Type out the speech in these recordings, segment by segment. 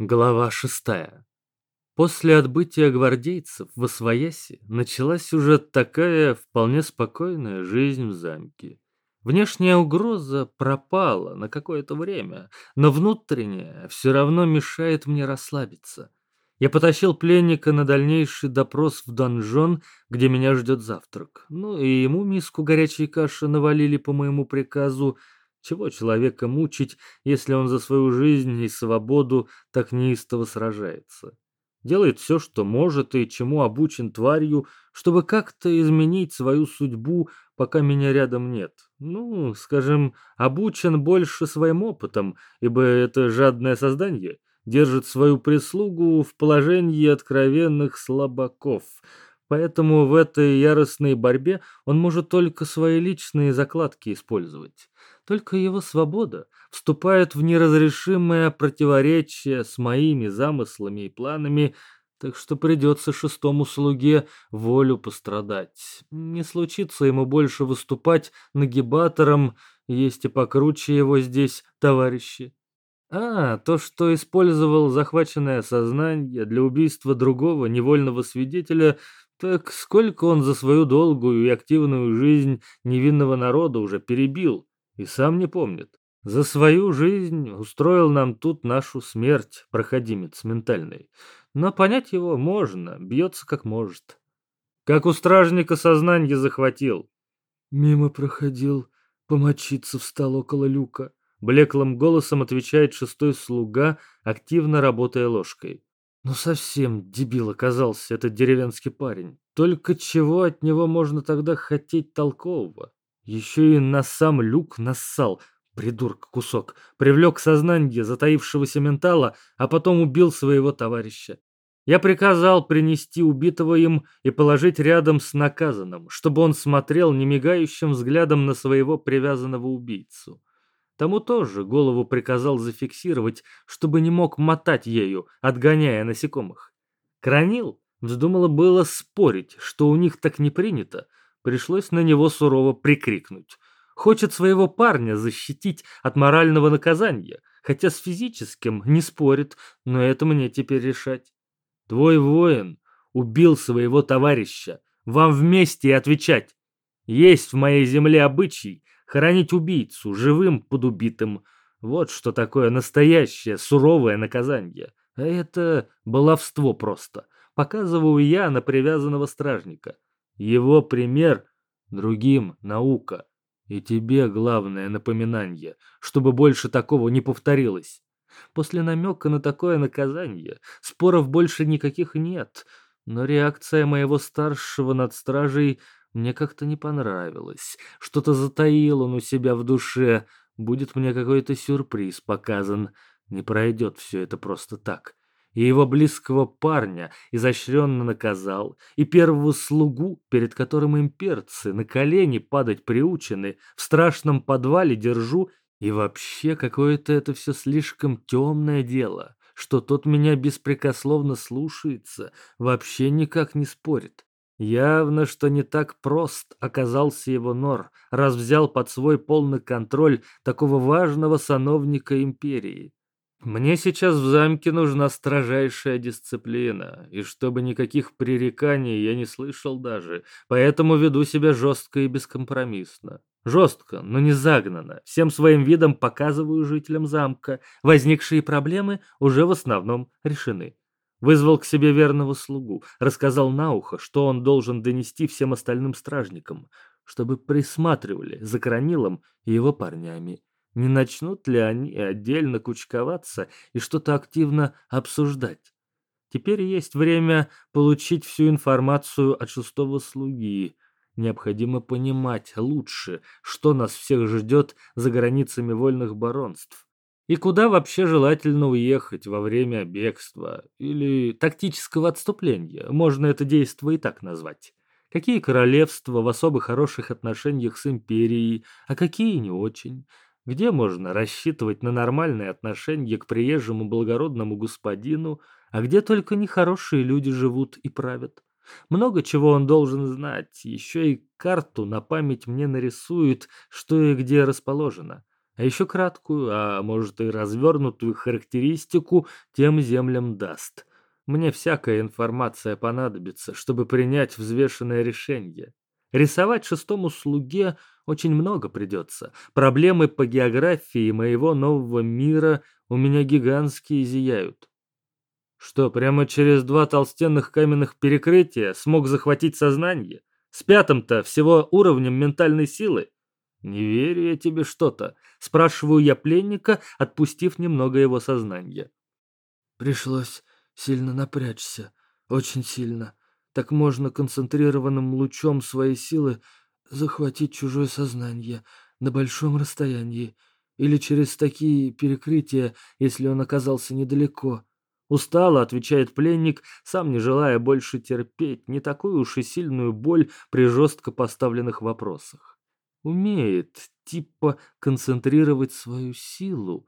Глава шестая. После отбытия гвардейцев в Освояси началась уже такая вполне спокойная жизнь в замке. Внешняя угроза пропала на какое-то время, но внутренняя все равно мешает мне расслабиться. Я потащил пленника на дальнейший допрос в донжон, где меня ждет завтрак. Ну и ему миску горячей каши навалили по моему приказу, чего человека мучить, если он за свою жизнь и свободу так неистово сражается? Делает все, что может и чему обучен тварью, чтобы как-то изменить свою судьбу, пока меня рядом нет. Ну, скажем, обучен больше своим опытом, ибо это жадное создание держит свою прислугу в положении откровенных слабаков — Поэтому в этой яростной борьбе он может только свои личные закладки использовать. Только его свобода вступает в неразрешимое противоречие с моими замыслами и планами, так что придется шестому слуге волю пострадать. Не случится ему больше выступать нагибатором, есть и покруче его здесь товарищи. А, то, что использовал захваченное сознание для убийства другого невольного свидетеля, так сколько он за свою долгую и активную жизнь невинного народа уже перебил, и сам не помнит. За свою жизнь устроил нам тут нашу смерть, проходимец ментальный. Но понять его можно, бьется как может. Как у стражника сознание захватил. Мимо проходил, помочиться встал около люка. Блеклым голосом отвечает шестой слуга, активно работая ложкой. Ну совсем дебил оказался этот деревенский парень. Только чего от него можно тогда хотеть толкового? Еще и на сам люк нассал, придурок кусок, привлек сознание затаившегося ментала, а потом убил своего товарища. Я приказал принести убитого им и положить рядом с наказанным, чтобы он смотрел немигающим взглядом на своего привязанного убийцу. Тому тоже голову приказал зафиксировать, чтобы не мог мотать ею, отгоняя насекомых. Кранил вздумало было спорить, что у них так не принято. Пришлось на него сурово прикрикнуть. Хочет своего парня защитить от морального наказания, хотя с физическим не спорит, но это мне теперь решать. Твой воин убил своего товарища. Вам вместе отвечать. Есть в моей земле обычай, хоронить убийцу живым под убитым. Вот что такое настоящее суровое наказание. Это баловство просто. Показываю я на привязанного стражника. Его пример другим наука. И тебе главное напоминание, чтобы больше такого не повторилось. После намека на такое наказание споров больше никаких нет, но реакция моего старшего над стражей мне как-то не понравилось. Что-то затаил он у себя в душе. Будет мне какой-то сюрприз показан. Не пройдет все это просто так. И его близкого парня изощренно наказал, и первого слугу, перед которым имперцы на колени падать приучены, в страшном подвале держу, и вообще какое-то это все слишком темное дело, что тот меня беспрекословно слушается, вообще никак не спорит. Явно, что не так прост оказался его нор, раз взял под свой полный контроль такого важного сановника империи. Мне сейчас в замке нужна строжайшая дисциплина, и чтобы никаких пререканий я не слышал даже, поэтому веду себя жестко и бескомпромиссно. Жестко, но не загнано. Всем своим видом показываю жителям замка. Возникшие проблемы уже в основном решены. Вызвал к себе верного слугу, рассказал на ухо, что он должен донести всем остальным стражникам, чтобы присматривали за Кранилом и его парнями. Не начнут ли они отдельно кучковаться и что-то активно обсуждать? Теперь есть время получить всю информацию от шестого слуги. Необходимо понимать лучше, что нас всех ждет за границами вольных баронств. И куда вообще желательно уехать во время бегства или тактического отступления, можно это действо и так назвать. Какие королевства в особо хороших отношениях с империей, а какие не очень. Где можно рассчитывать на нормальные отношения к приезжему благородному господину, а где только нехорошие люди живут и правят. Много чего он должен знать, еще и карту на память мне нарисует, что и где расположено. а еще краткую, а может и развернутую характеристику тем землям даст. Мне всякая информация понадобится, чтобы принять взвешенное решение. Рисовать шестому слуге очень много придется. Проблемы по географии моего нового мира у меня гигантские зияют. Что, прямо через два толстенных каменных перекрытия смог захватить сознание? С пятым-то всего уровнем ментальной силы? Не верю я тебе что-то. Спрашиваю я пленника, отпустив немного его сознания. Пришлось сильно напрячься. Очень сильно. Так можно концентрированным лучом своей силы захватить чужое сознание на большом расстоянии или через такие перекрытия, если он оказался недалеко. Устало, отвечает пленник, сам не желая больше терпеть не такую уж и сильную боль при жестко поставленных вопросах. Умеет, типа, концентрировать свою силу.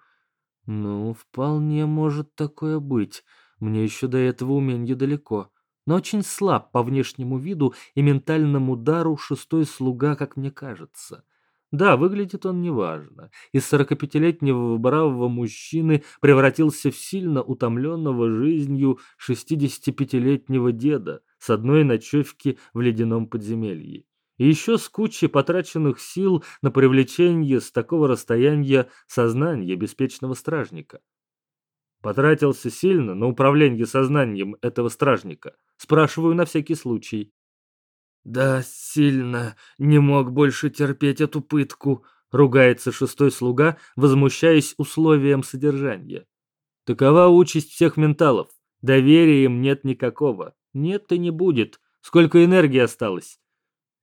Ну, вполне может такое быть. Мне еще до этого умения далеко но очень слаб по внешнему виду и ментальному удару шестой слуга, как мне кажется. Да, выглядит он неважно. Из сорокапятилетнего бравого мужчины превратился в сильно утомленного жизнью шестидесятипятилетнего деда с одной ночевки в ледяном подземелье. И еще с кучей потраченных сил на привлечение с такого расстояния сознания беспечного стражника. Потратился сильно на управление сознанием этого стражника. Спрашиваю на всякий случай. «Да, сильно. Не мог больше терпеть эту пытку», — ругается шестой слуга, возмущаясь условиям содержания. «Такова участь всех менталов. Доверия им нет никакого. Нет и не будет. Сколько энергии осталось?»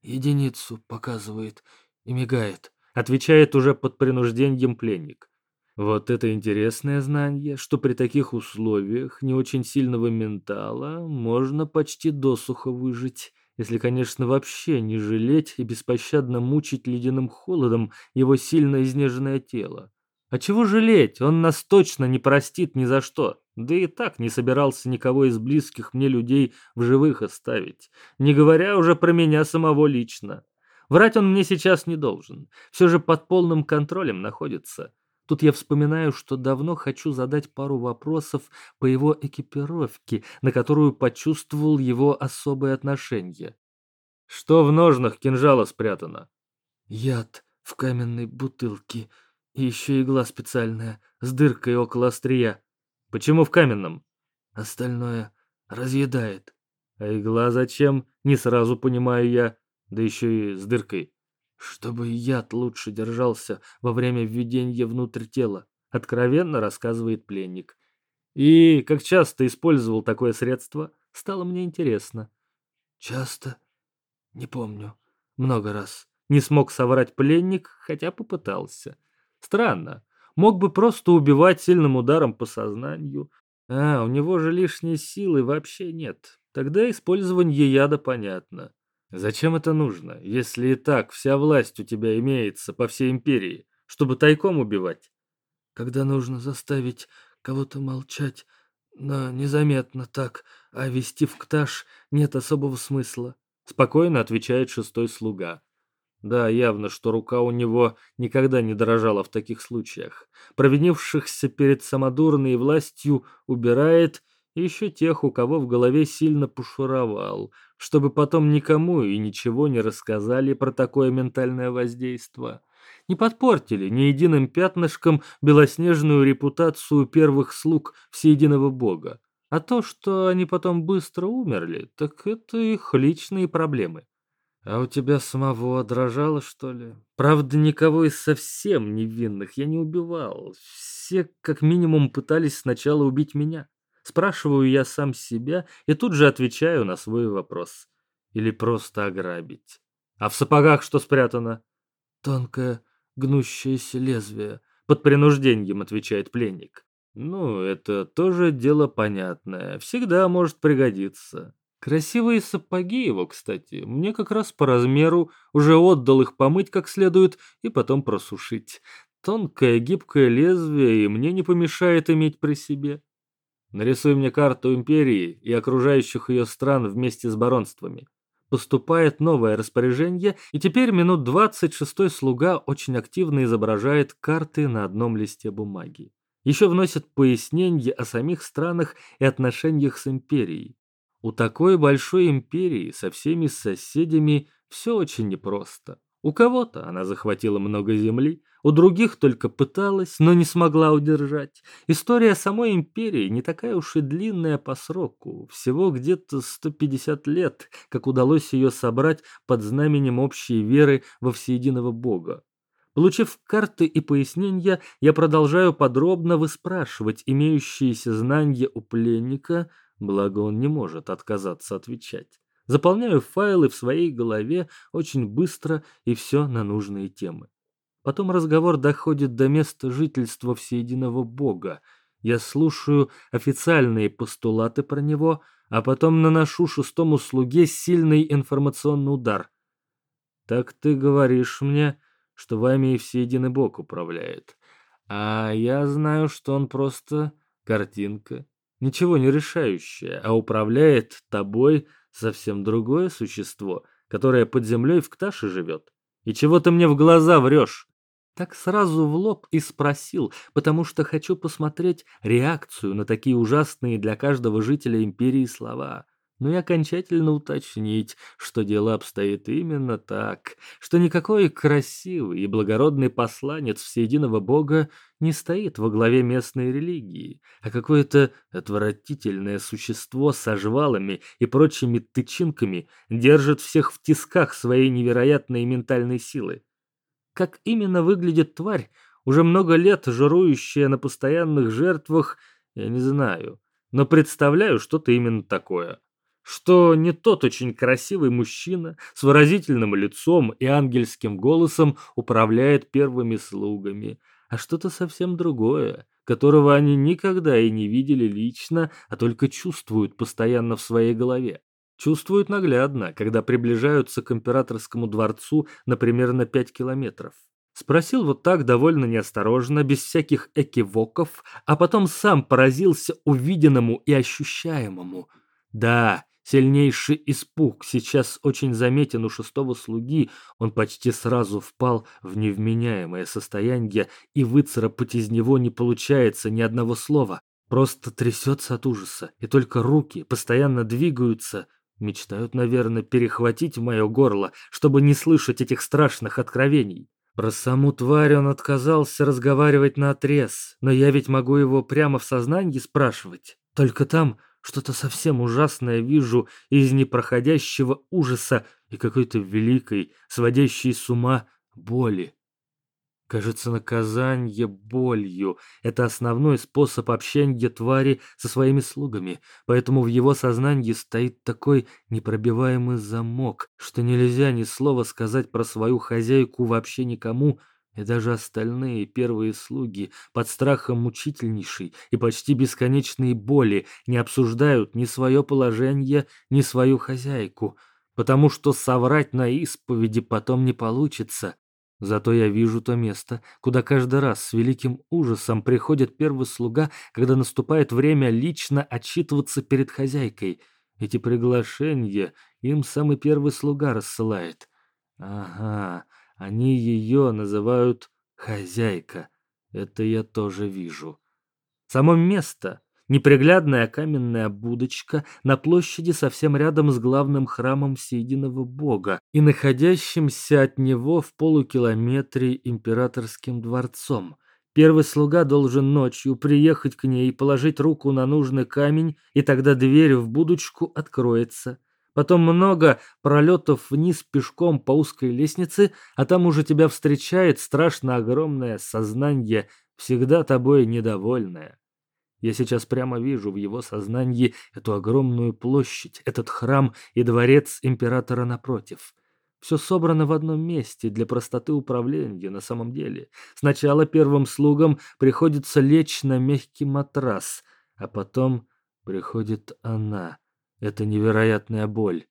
«Единицу показывает и мигает», — отвечает уже под принуждением пленник. Вот это интересное знание, что при таких условиях не очень сильного ментала можно почти досуха выжить, если, конечно, вообще не жалеть и беспощадно мучить ледяным холодом его сильно изнеженное тело. А чего жалеть? Он нас точно не простит ни за что. Да и так не собирался никого из близких мне людей в живых оставить, не говоря уже про меня самого лично. Врать он мне сейчас не должен, все же под полным контролем находится. Тут я вспоминаю, что давно хочу задать пару вопросов по его экипировке, на которую почувствовал его особое отношение. Что в ножнах кинжала спрятано? Яд в каменной бутылке. И еще игла специальная, с дыркой около острия. Почему в каменном? Остальное разъедает. А игла зачем? Не сразу понимаю я. Да еще и с дыркой. Чтобы яд лучше держался во время введения внутрь тела, откровенно рассказывает пленник. И как часто использовал такое средство, стало мне интересно. Часто? Не помню. Много раз. Не смог соврать пленник, хотя попытался. Странно. Мог бы просто убивать сильным ударом по сознанию. А, у него же лишней силы вообще нет. Тогда использование яда понятно. Зачем это нужно, если и так вся власть у тебя имеется по всей империи, чтобы тайком убивать? Когда нужно заставить кого-то молчать, но незаметно так, а вести в кташ нет особого смысла. Спокойно отвечает шестой слуга. Да, явно, что рука у него никогда не дрожала в таких случаях. Провинившихся перед самодурной властью убирает еще тех, у кого в голове сильно пошуровал, чтобы потом никому и ничего не рассказали про такое ментальное воздействие. Не подпортили ни единым пятнышком белоснежную репутацию первых слуг всеединого бога. А то, что они потом быстро умерли, так это их личные проблемы. А у тебя самого дрожало, что ли? Правда, никого из совсем невинных я не убивал. Все как минимум пытались сначала убить меня. Спрашиваю я сам себя и тут же отвечаю на свой вопрос. Или просто ограбить. А в сапогах что спрятано? Тонкое гнущееся лезвие. Под принуждением, отвечает пленник. Ну, это тоже дело понятное. Всегда может пригодиться. Красивые сапоги его, кстати, мне как раз по размеру, уже отдал их помыть как следует и потом просушить. Тонкое гибкое лезвие и мне не помешает иметь при себе. Нарисуй мне карту империи и окружающих ее стран вместе с баронствами. Поступает новое распоряжение, и теперь минут двадцать шестой слуга очень активно изображает карты на одном листе бумаги. Еще вносят пояснения о самих странах и отношениях с империей. У такой большой империи со всеми соседями все очень непросто. У кого-то она захватила много земли, у других только пыталась, но не смогла удержать. История самой империи не такая уж и длинная по сроку, всего где-то 150 лет, как удалось ее собрать под знаменем общей веры во всеединого Бога. Получив карты и пояснения, я продолжаю подробно выспрашивать имеющиеся знания у пленника, благо он не может отказаться отвечать. Заполняю файлы в своей голове очень быстро и все на нужные темы. Потом разговор доходит до места жительства всеединого Бога. Я слушаю официальные постулаты про него, а потом наношу шестому слуге сильный информационный удар. «Так ты говоришь мне, что вами и всеединый Бог управляет. А я знаю, что он просто картинка, ничего не решающая, а управляет тобой совсем другое существо, которое под землей в Кташе живет. И чего ты мне в глаза врешь? Так сразу в лоб и спросил, потому что хочу посмотреть реакцию на такие ужасные для каждого жителя империи слова но и окончательно уточнить, что дело обстоит именно так, что никакой красивый и благородный посланец всеединого Бога не стоит во главе местной религии, а какое-то отвратительное существо со жвалами и прочими тычинками держит всех в тисках своей невероятной ментальной силы. Как именно выглядит тварь, уже много лет жирующая на постоянных жертвах, я не знаю, но представляю что-то именно такое что не тот очень красивый мужчина с выразительным лицом и ангельским голосом управляет первыми слугами, а что-то совсем другое, которого они никогда и не видели лично, а только чувствуют постоянно в своей голове. Чувствуют наглядно, когда приближаются к императорскому дворцу, например, на пять километров. Спросил вот так довольно неосторожно, без всяких экивоков, а потом сам поразился увиденному и ощущаемому. Да, Сильнейший испуг сейчас очень заметен у шестого слуги, он почти сразу впал в невменяемое состояние, и выцарапать из него не получается ни одного слова. Просто трясется от ужаса, и только руки постоянно двигаются, мечтают, наверное, перехватить мое горло, чтобы не слышать этих страшных откровений. Про саму тварь он отказался разговаривать на отрез, но я ведь могу его прямо в сознании спрашивать. Только там что-то совсем ужасное вижу из непроходящего ужаса и какой-то великой, сводящей с ума боли. Кажется, наказание болью — это основной способ общения твари со своими слугами, поэтому в его сознании стоит такой непробиваемый замок, что нельзя ни слова сказать про свою хозяйку вообще никому, и даже остальные первые слуги под страхом мучительнейшей и почти бесконечной боли не обсуждают ни свое положение, ни свою хозяйку, потому что соврать на исповеди потом не получится. Зато я вижу то место, куда каждый раз с великим ужасом приходит первый слуга, когда наступает время лично отчитываться перед хозяйкой. Эти приглашения им самый первый слуга рассылает. Ага, они ее называют «хозяйка». Это я тоже вижу. Само место — неприглядная каменная будочка на площади совсем рядом с главным храмом Всеединого Бога и находящимся от него в полукилометре императорским дворцом. Первый слуга должен ночью приехать к ней и положить руку на нужный камень, и тогда дверь в будочку откроется. Потом много пролетов вниз пешком по узкой лестнице, а там уже тебя встречает страшно огромное сознание, всегда тобой недовольное. Я сейчас прямо вижу в его сознании эту огромную площадь, этот храм и дворец императора напротив. Все собрано в одном месте для простоты управления на самом деле. Сначала первым слугам приходится лечь на мягкий матрас, а потом приходит она — это невероятная боль.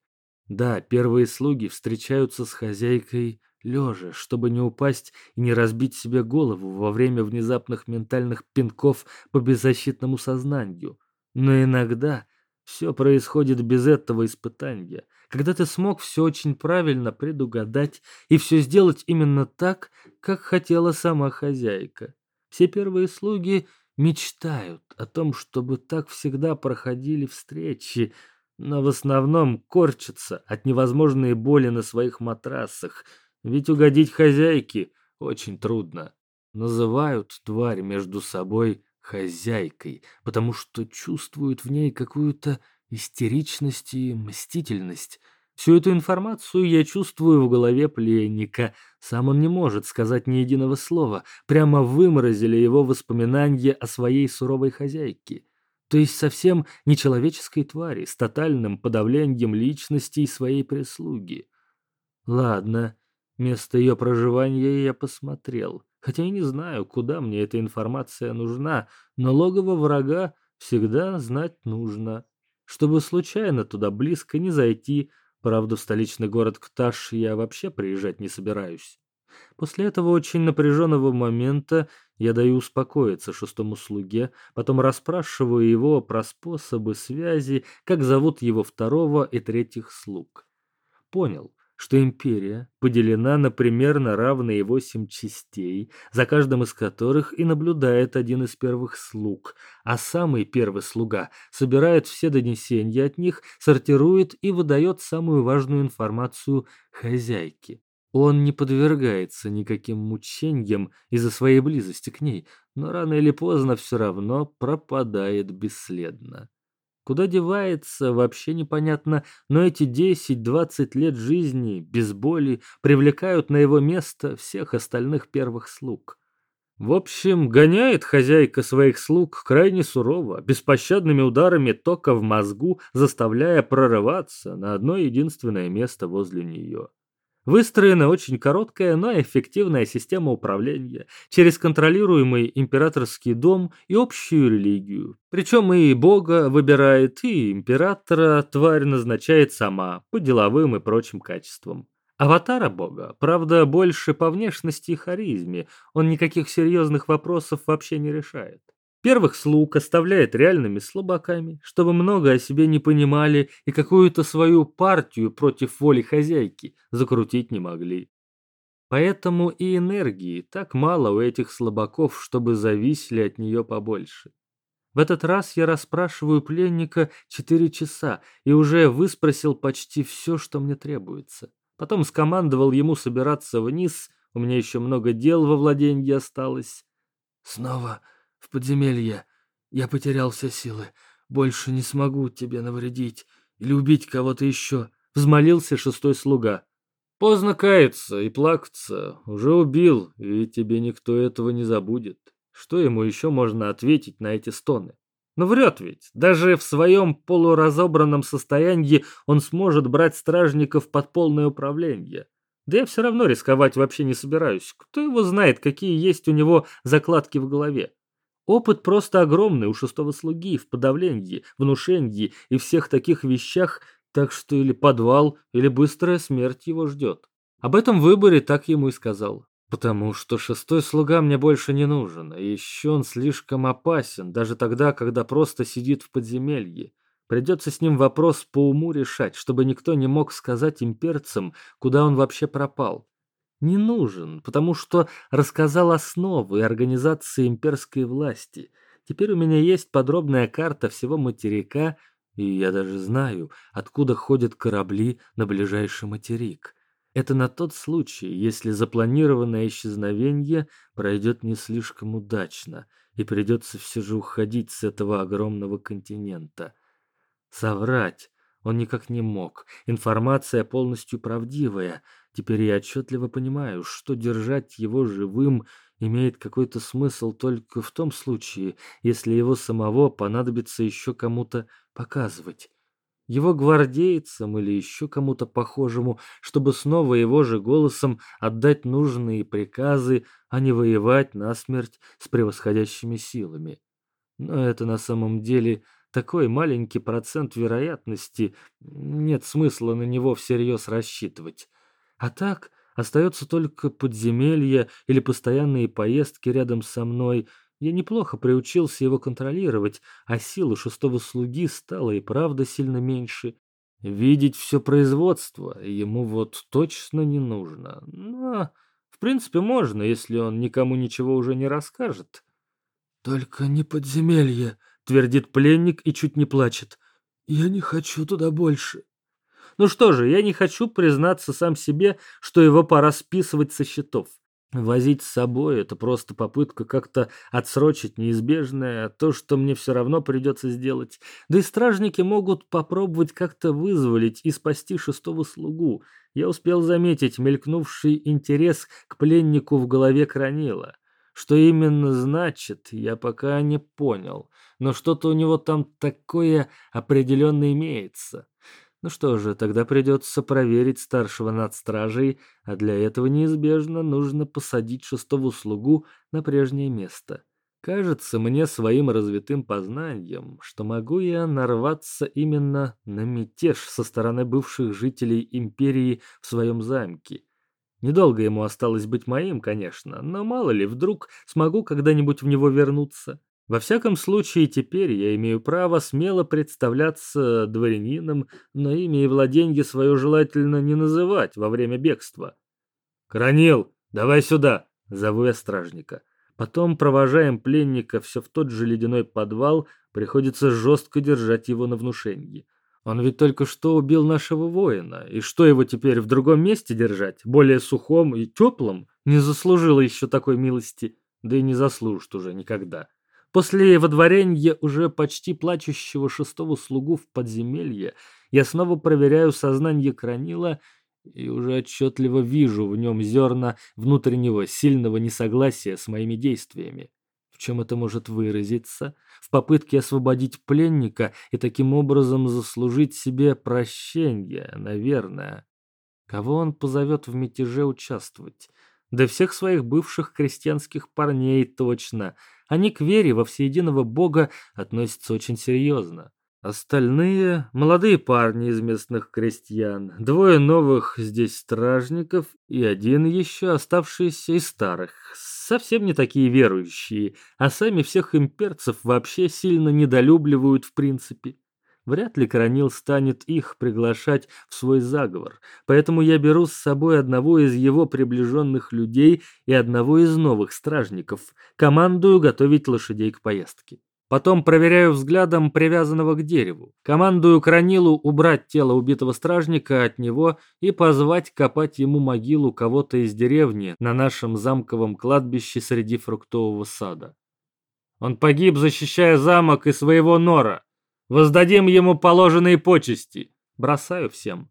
Да, первые слуги встречаются с хозяйкой лежа, чтобы не упасть и не разбить себе голову во время внезапных ментальных пинков по беззащитному сознанию. Но иногда Все происходит без этого испытания, когда ты смог все очень правильно предугадать и все сделать именно так, как хотела сама хозяйка. Все первые слуги мечтают о том, чтобы так всегда проходили встречи, но в основном корчатся от невозможной боли на своих матрасах, ведь угодить хозяйке очень трудно. Называют тварь между собой хозяйкой, потому что чувствуют в ней какую-то истеричность и мстительность. Всю эту информацию я чувствую в голове пленника. Сам он не может сказать ни единого слова. Прямо выморозили его воспоминания о своей суровой хозяйке. То есть совсем нечеловеческой твари, с тотальным подавлением личности своей прислуги. Ладно, место ее проживания я посмотрел. Хотя и не знаю, куда мне эта информация нужна, но логово врага всегда знать нужно. Чтобы случайно туда близко не зайти, правда, в столичный город Кташ я вообще приезжать не собираюсь. После этого очень напряженного момента я даю успокоиться шестому слуге, потом расспрашиваю его про способы связи, как зовут его второго и третьих слуг. Понял, что империя поделена на примерно равные восемь частей, за каждым из которых и наблюдает один из первых слуг, а самый первый слуга собирает все донесения от них, сортирует и выдает самую важную информацию хозяйке. Он не подвергается никаким мучениям из-за своей близости к ней, но рано или поздно все равно пропадает бесследно. Куда девается, вообще непонятно, но эти 10-20 лет жизни, без боли, привлекают на его место всех остальных первых слуг. В общем, гоняет хозяйка своих слуг крайне сурово, беспощадными ударами тока в мозгу, заставляя прорываться на одно единственное место возле нее. Выстроена очень короткая, но эффективная система управления через контролируемый императорский дом и общую религию. Причем и бога выбирает, и императора тварь назначает сама, по деловым и прочим качествам. Аватара бога, правда, больше по внешности и харизме, он никаких серьезных вопросов вообще не решает. Первых слуг оставляет реальными слабаками, чтобы много о себе не понимали и какую-то свою партию против воли хозяйки закрутить не могли. Поэтому и энергии так мало у этих слабаков, чтобы зависели от нее побольше. В этот раз я расспрашиваю пленника четыре часа и уже выспросил почти все, что мне требуется. Потом скомандовал ему собираться вниз, у меня еще много дел во владении осталось. «Снова в подземелье. Я потерял все силы. Больше не смогу тебе навредить или убить кого-то еще», — взмолился шестой слуга. «Поздно каяться и плакаться. Уже убил, и тебе никто этого не забудет. Что ему еще можно ответить на эти стоны? Но врет ведь. Даже в своем полуразобранном состоянии он сможет брать стражников под полное управление. Да я все равно рисковать вообще не собираюсь. Кто его знает, какие есть у него закладки в голове. Опыт просто огромный у шестого слуги в подавлении, внушении и всех таких вещах, так что или подвал, или быстрая смерть его ждет. Об этом выборе так ему и сказал. Потому что шестой слуга мне больше не нужен, и еще он слишком опасен, даже тогда, когда просто сидит в подземелье. Придется с ним вопрос по уму решать, чтобы никто не мог сказать имперцам, куда он вообще пропал не нужен, потому что рассказал основы организации имперской власти. Теперь у меня есть подробная карта всего материка, и я даже знаю, откуда ходят корабли на ближайший материк. Это на тот случай, если запланированное исчезновение пройдет не слишком удачно, и придется все же уходить с этого огромного континента. Соврать он никак не мог. Информация полностью правдивая. Теперь я отчетливо понимаю, что держать его живым имеет какой-то смысл только в том случае, если его самого понадобится еще кому-то показывать. Его гвардейцам или еще кому-то похожему, чтобы снова его же голосом отдать нужные приказы, а не воевать насмерть с превосходящими силами. Но это на самом деле такой маленький процент вероятности, нет смысла на него всерьез рассчитывать. А так, остается только подземелье или постоянные поездки рядом со мной, Я неплохо приучился его контролировать, а силы шестого слуги стало и правда сильно меньше. Видеть все производство ему вот точно не нужно. Но, в принципе, можно, если он никому ничего уже не расскажет. «Только не подземелье», — твердит пленник и чуть не плачет. «Я не хочу туда больше». Ну что же, я не хочу признаться сам себе, что его пора списывать со счетов. Возить с собой — это просто попытка как-то отсрочить неизбежное, то, что мне все равно придется сделать. Да и стражники могут попробовать как-то вызволить и спасти шестого слугу. Я успел заметить мелькнувший интерес к пленнику в голове Кранила. Что именно значит, я пока не понял, но что-то у него там такое определенно имеется. Ну что же, тогда придется проверить старшего над стражей, а для этого неизбежно нужно посадить шестого слугу на прежнее место. Кажется мне своим развитым познанием, что могу я нарваться именно на мятеж со стороны бывших жителей империи в своем замке. Недолго ему осталось быть моим, конечно, но мало ли, вдруг смогу когда-нибудь в него вернуться. Во всяком случае, теперь я имею право смело представляться дворянином, но имя и владенье свое желательно не называть во время бегства. «Кранил, давай сюда!» — зову я стражника. Потом провожаем пленника все в тот же ледяной подвал, приходится жестко держать его на внушении. Он ведь только что убил нашего воина, и что его теперь в другом месте держать, более сухом и теплом, не заслужил еще такой милости, да и не заслужит уже никогда. После водворения уже почти плачущего шестого слугу в подземелье я снова проверяю сознание Кранила и уже отчетливо вижу в нем зерна внутреннего сильного несогласия с моими действиями. В чем это может выразиться? В попытке освободить пленника и таким образом заслужить себе прощение, наверное. Кого он позовет в мятеже участвовать? Да всех своих бывших крестьянских парней точно — они к вере во всеединого Бога относятся очень серьезно. Остальные – молодые парни из местных крестьян, двое новых здесь стражников и один еще оставшийся из старых, совсем не такие верующие, а сами всех имперцев вообще сильно недолюбливают в принципе. Вряд ли Коронил станет их приглашать в свой заговор, поэтому я беру с собой одного из его приближенных людей и одного из новых стражников, командую готовить лошадей к поездке. Потом проверяю взглядом привязанного к дереву. Командую Кранилу убрать тело убитого стражника от него и позвать копать ему могилу кого-то из деревни на нашем замковом кладбище среди фруктового сада. Он погиб, защищая замок и своего нора. Воздадим ему положенные почести. Бросаю всем.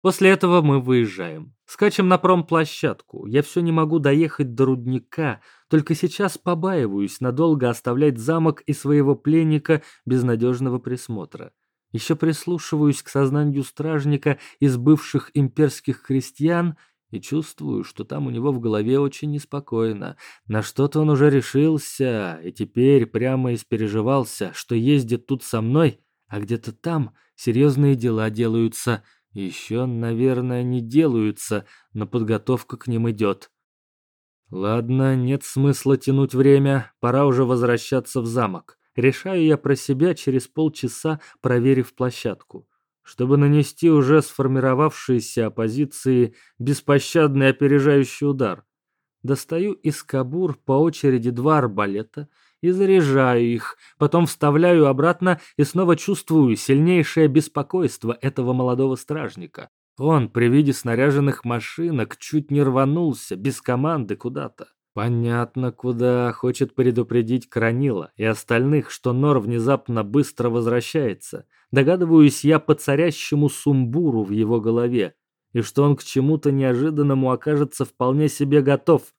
После этого мы выезжаем. Скачем на промплощадку. Я все не могу доехать до рудника, только сейчас побаиваюсь надолго оставлять замок и своего пленника без надежного присмотра. Еще прислушиваюсь к сознанию стражника из бывших имперских крестьян и чувствую, что там у него в голове очень неспокойно. На что-то он уже решился, и теперь прямо испереживался, что ездит тут со мной, а где-то там серьезные дела делаются. Еще, наверное, не делаются, но подготовка к ним идет. Ладно, нет смысла тянуть время, пора уже возвращаться в замок. Решаю я про себя через полчаса, проверив площадку чтобы нанести уже сформировавшиеся оппозиции беспощадный опережающий удар. Достаю из кабур по очереди два арбалета и заряжаю их, потом вставляю обратно и снова чувствую сильнейшее беспокойство этого молодого стражника. Он при виде снаряженных машинок чуть не рванулся без команды куда-то. Понятно, куда хочет предупредить Кранила и остальных, что Нор внезапно быстро возвращается. Догадываюсь я по царящему сумбуру в его голове, и что он к чему-то неожиданному окажется вполне себе готов.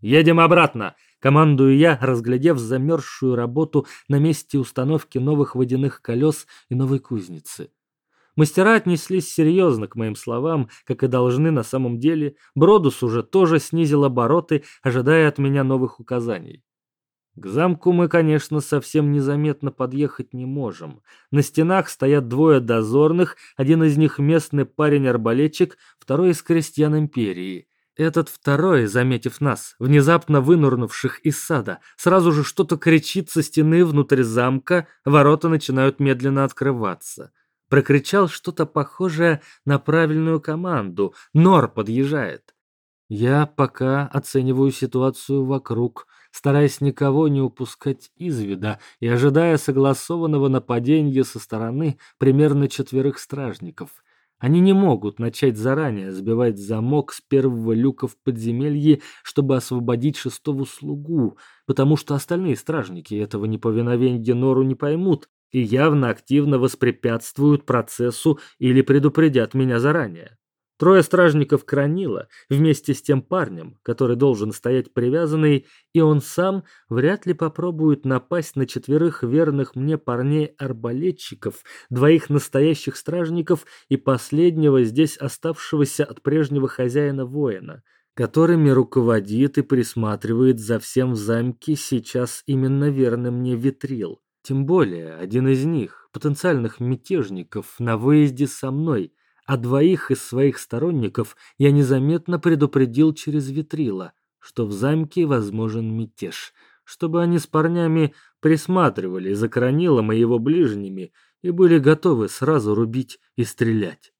«Едем обратно!» — командую я, разглядев замерзшую работу на месте установки новых водяных колес и новой кузницы. Мастера отнеслись серьезно к моим словам, как и должны на самом деле. Бродус уже тоже снизил обороты, ожидая от меня новых указаний. К замку мы, конечно, совсем незаметно подъехать не можем. На стенах стоят двое дозорных, один из них местный парень-арбалетчик, второй из крестьян империи. Этот второй, заметив нас, внезапно вынурнувших из сада, сразу же что-то кричит со стены внутрь замка, ворота начинают медленно открываться. Прокричал что-то похожее на правильную команду. Нор подъезжает. Я пока оцениваю ситуацию вокруг, стараясь никого не упускать из вида и ожидая согласованного нападения со стороны примерно четверых стражников. Они не могут начать заранее сбивать замок с первого люка в подземелье, чтобы освободить шестого слугу, потому что остальные стражники этого неповиновения Нору не поймут и явно активно воспрепятствуют процессу или предупредят меня заранее. Трое стражников Кранила вместе с тем парнем, который должен стоять привязанный, и он сам вряд ли попробует напасть на четверых верных мне парней-арбалетчиков, двоих настоящих стражников и последнего здесь оставшегося от прежнего хозяина воина, которыми руководит и присматривает за всем в замке сейчас именно верный мне Витрил. Тем более, один из них, потенциальных мятежников, на выезде со мной – а двоих из своих сторонников я незаметно предупредил через витрила, что в замке возможен мятеж, чтобы они с парнями присматривали за Кранилом и его ближними и были готовы сразу рубить и стрелять.